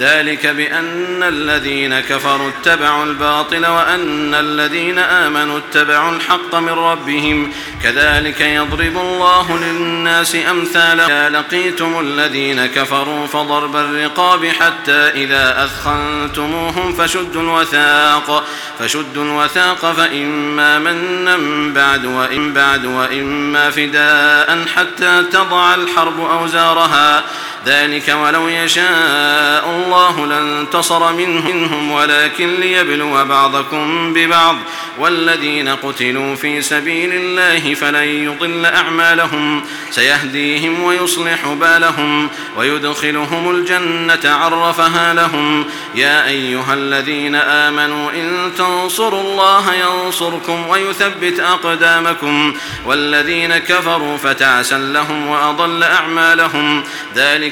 ذلك بأن الذين كفروا اتبعوا الباطل وأن الذين آمنوا اتبعوا الحق من ربهم. كذلك يضرب الله للناس أمثالا لقيتم الذين كفروا فضرب الرقاب حتى إذا أثخنتموهم فشدوا الوثاق. فشدوا الوثاق فإما منا بعد وإن بعد وإما فداء حتى تضع الحرب أوزارها. ذلك ولو يشاء الله لانتصر منهم ولكن ليبلو بعضكم ببعض. والذين قتلوا في سبيل الله فلن يضل أعمالهم. سيهديهم ويصلح بالهم ويدخلهم الجنة عرفها لهم. يا أيها الذين آمنوا إن تنصروا الله ينصركم ويثبت أقدامكم. والذين كفروا فتعسا لهم وأضل أعمالهم. ذلك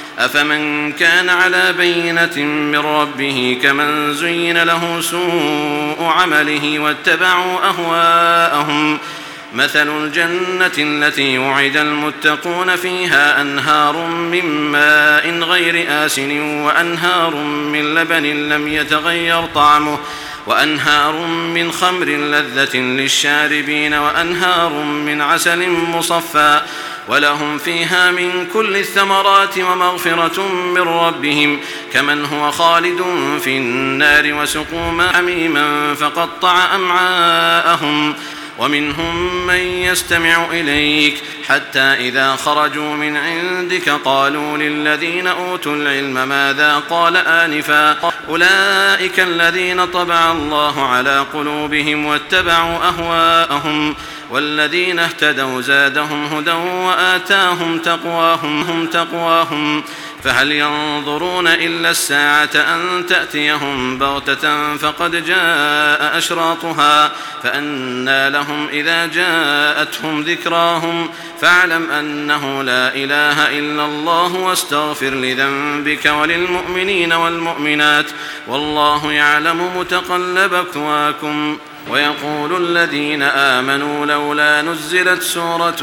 أفمن كان على بينة من ربه كمن زين له سوء عمله واتبعوا أهواءهم مثل الجنة التي وعد المتقون فيها أنهار من ماء غير آسن وأنهار من لبن لم يتغير طعمه وأنهار من خمر لذة للشاربين وأنهار من عسل مصفى ولهم فيها من كل الثمرات ومغفرة من ربهم كمن هو خالد في النار وسقوا ماء حميما فقطع أمعاءهم ومنهم من يستمع إليك حتى إذا خرجوا من عندك قالوا للذين أوتوا العلم ماذا قال آنفا أولئك الذين طبع الله على قلوبهم واتبعوا أهواءهم والذين اهتدوا زادهم هدى وآتاهم تقواهم هم تقواهم. فهل ينظرون إلا الساعة أن تأتيهم بغتة فقد جاء أشراطها فأنا لهم إذا جاءتهم ذكراهم. فاعلم أنه لا إله إلا الله واستغفر لذنبك وللمؤمنين والمؤمنات. والله يعلم متقلبكم ويقول الذين آمنوا لولا نزلت سورة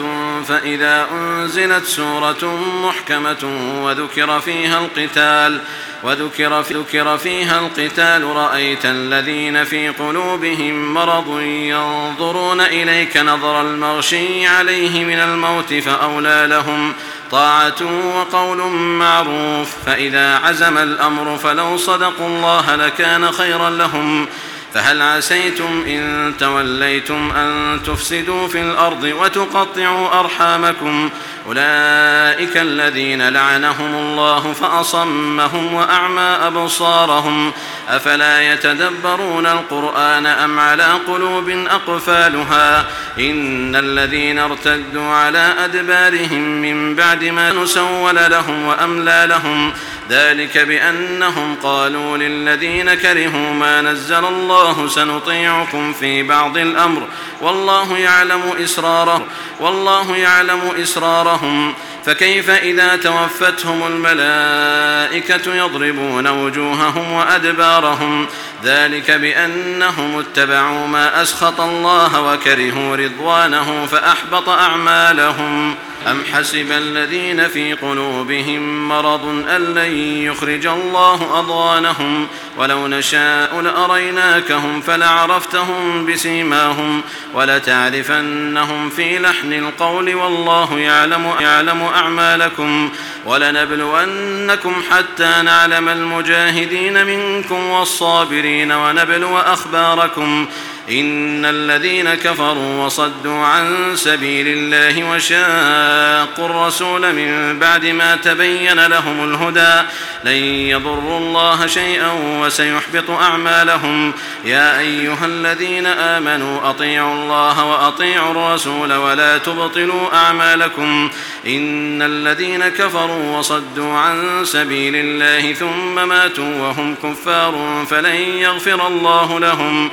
فإذا أنزلت سورة محكمة وذكر فيها القتال وذكر ذكر فيها القتال رأيت الذين في قلوبهم مرض ينظرون إليك نظر المغشي عليه من الموت فأولى لهم طاعة وقول معروف فإذا عزم الأمر فلو صدقوا الله لكان خيرا لهم فهل عسيتم إن توليتم أن تفسدوا في الأرض وتقطعوا أرحامكم؟ أولئك الذين لعنهم الله فأصمهم وأعمى أبصارهم. أفلا يتدبرون القرآن أم على قلوب أقفالها؟ إن الذين ارتدوا على أدبارهم من بعد ما نسول لهم وأملى لهم ذلك بأنهم قالوا للذين كرهوا ما نزل الله سنطيعكم في بعض الأمر. والله يعلم إسراره والله يعلم إسرارهم. فكيف إذا توفتهم الملائكة يضربون وجوههم وأدبارهم؟ ذلك بأنهم اتبعوا ما أسخط الله وكرهوا رضوانه فأحبط أعمالهم. أم حسب الذين في قلوبهم مرض أن لن يخرج الله أضوانهم ولو نشاء لأريناكهم فلعرفتهم بسيماهم ولتعرفنهم في لحن القول والله يعلم, يعلم أعمالكم ولنبلونكم حتى نعلم المجاهدين منكم والصابرين ونبلو أخباركم ونبلو أخباركم إن الذين كفروا وصدوا عن سبيل الله وشاقوا الرسول من بعد ما تبين لهم الهدى لن يضروا الله شيئا وسيحبط أعمالهم. يا أيها الذين آمنوا أطيعوا الله وأطيعوا الرسول ولا تبطلوا أعمالكم. إن الذين كفروا وصدوا عن سبيل الله ثم ماتوا وهم كفار فلن يغفر الله لهم.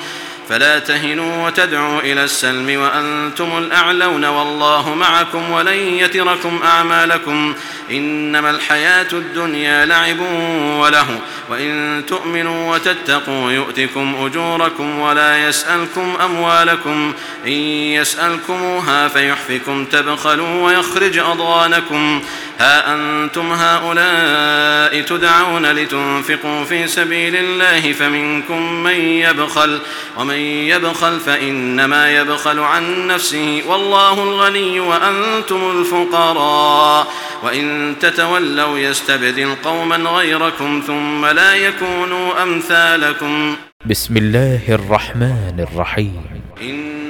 فلا تهنوا وتدعوا إلى السلم وأنتم الأعلون والله معكم ولن يتركم أعمالكم إنما الحياة الدنيا لعب وله وإن تؤمنوا وتتقوا يؤتكم أجوركم ولا يسألكم أموالكم إن يسألكموها فيحفكم تبخلوا ويخرج أضغانكم. ها أنتم هؤلاء تدعون لتنفقوا في سبيل الله فمنكم من يبخل ومن يبخل فإنما يبخل عن نفسه والله الغني وأنتم الفقراء. وإن تتولوا يستبدل قوما غيركم ثم لا يكونوا أمثالكم. بسم الله الرحمن الرحيم.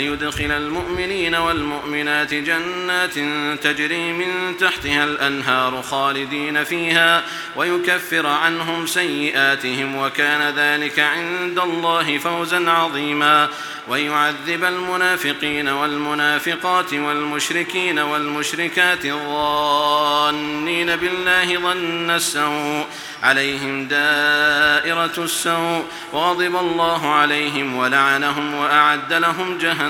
ليدخل المؤمنين والمؤمنات جنات تجري من تحتها الأنهار خالدين فيها ويكفر عنهم سيئاتهم وكان ذلك عند الله فوزا عظيما ويعذب المنافقين والمنافقات والمشركين والمشركات الظانين بالله ظن السوء عليهم دائرة السوء وغضب الله عليهم ولعنهم وأعد لهم جهنم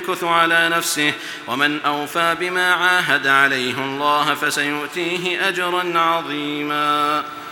يمكث على نفسه ومن أوفى بما عاهد عليه الله فسيؤتيه أجرا عظيما.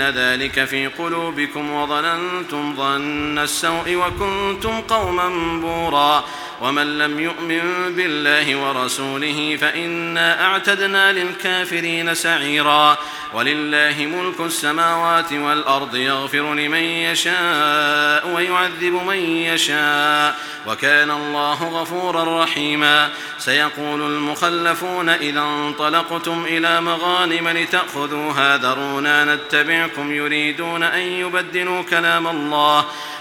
زين ذلك في قلوبكم وظننتم ظن السوء وكنتم قوما بورا ومن لم يؤمن بالله ورسوله فإنا أعتدنا للكافرين سعيرا. ولله ملك السماوات والأرض يغفر لمن يشاء ويعذب من يشاء. وكان الله غفورا رحيما. سيقول المخلفون إذا انطلقتم إلى مغانم لتأخذوها ذرونا نتبعكم يريدون أن يبدلوا كلام الله.